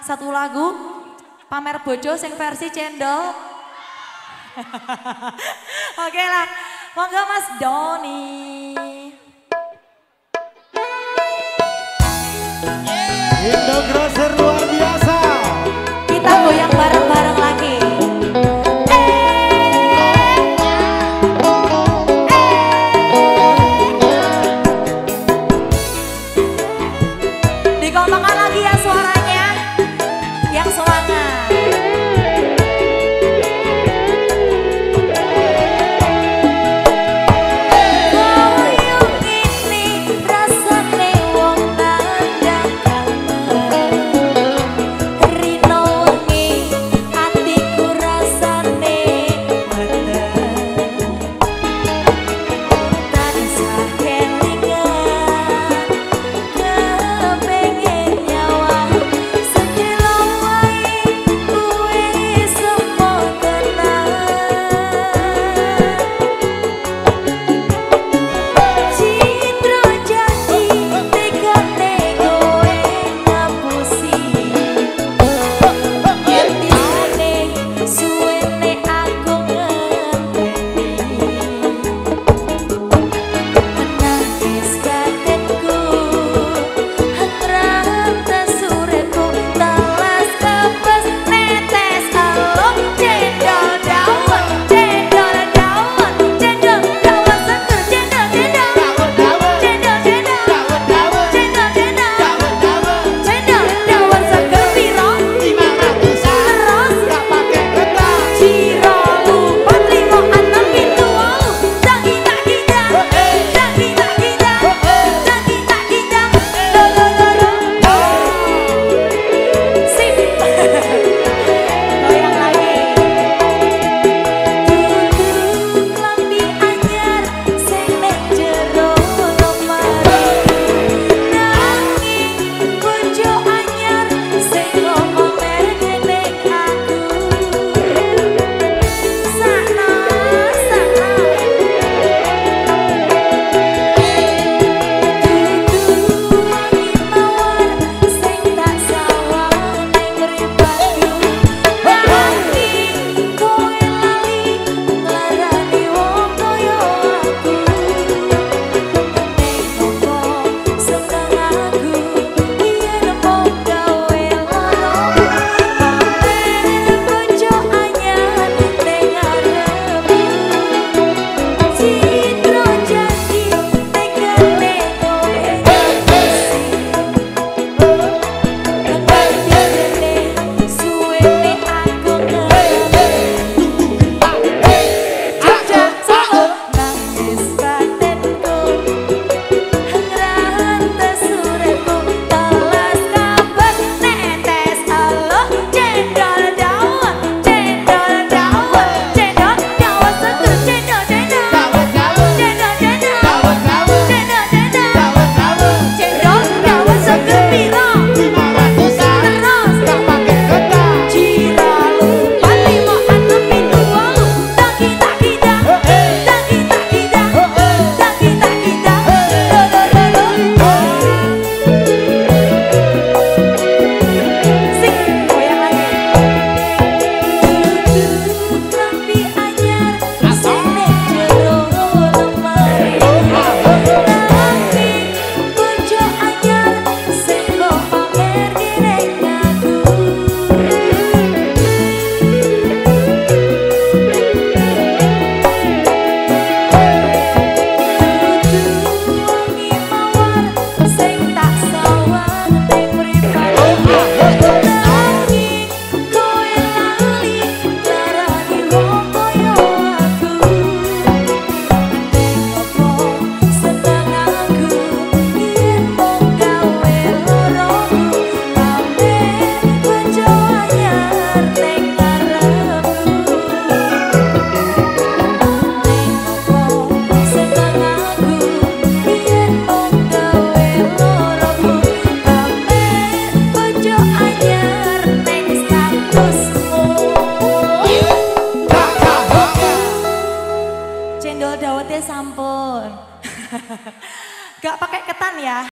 Satu lagu, pamer bojo sing versi cendol. Oke okay lah, monggo Mas Doni. Yeah. Gak pakai ketan ya?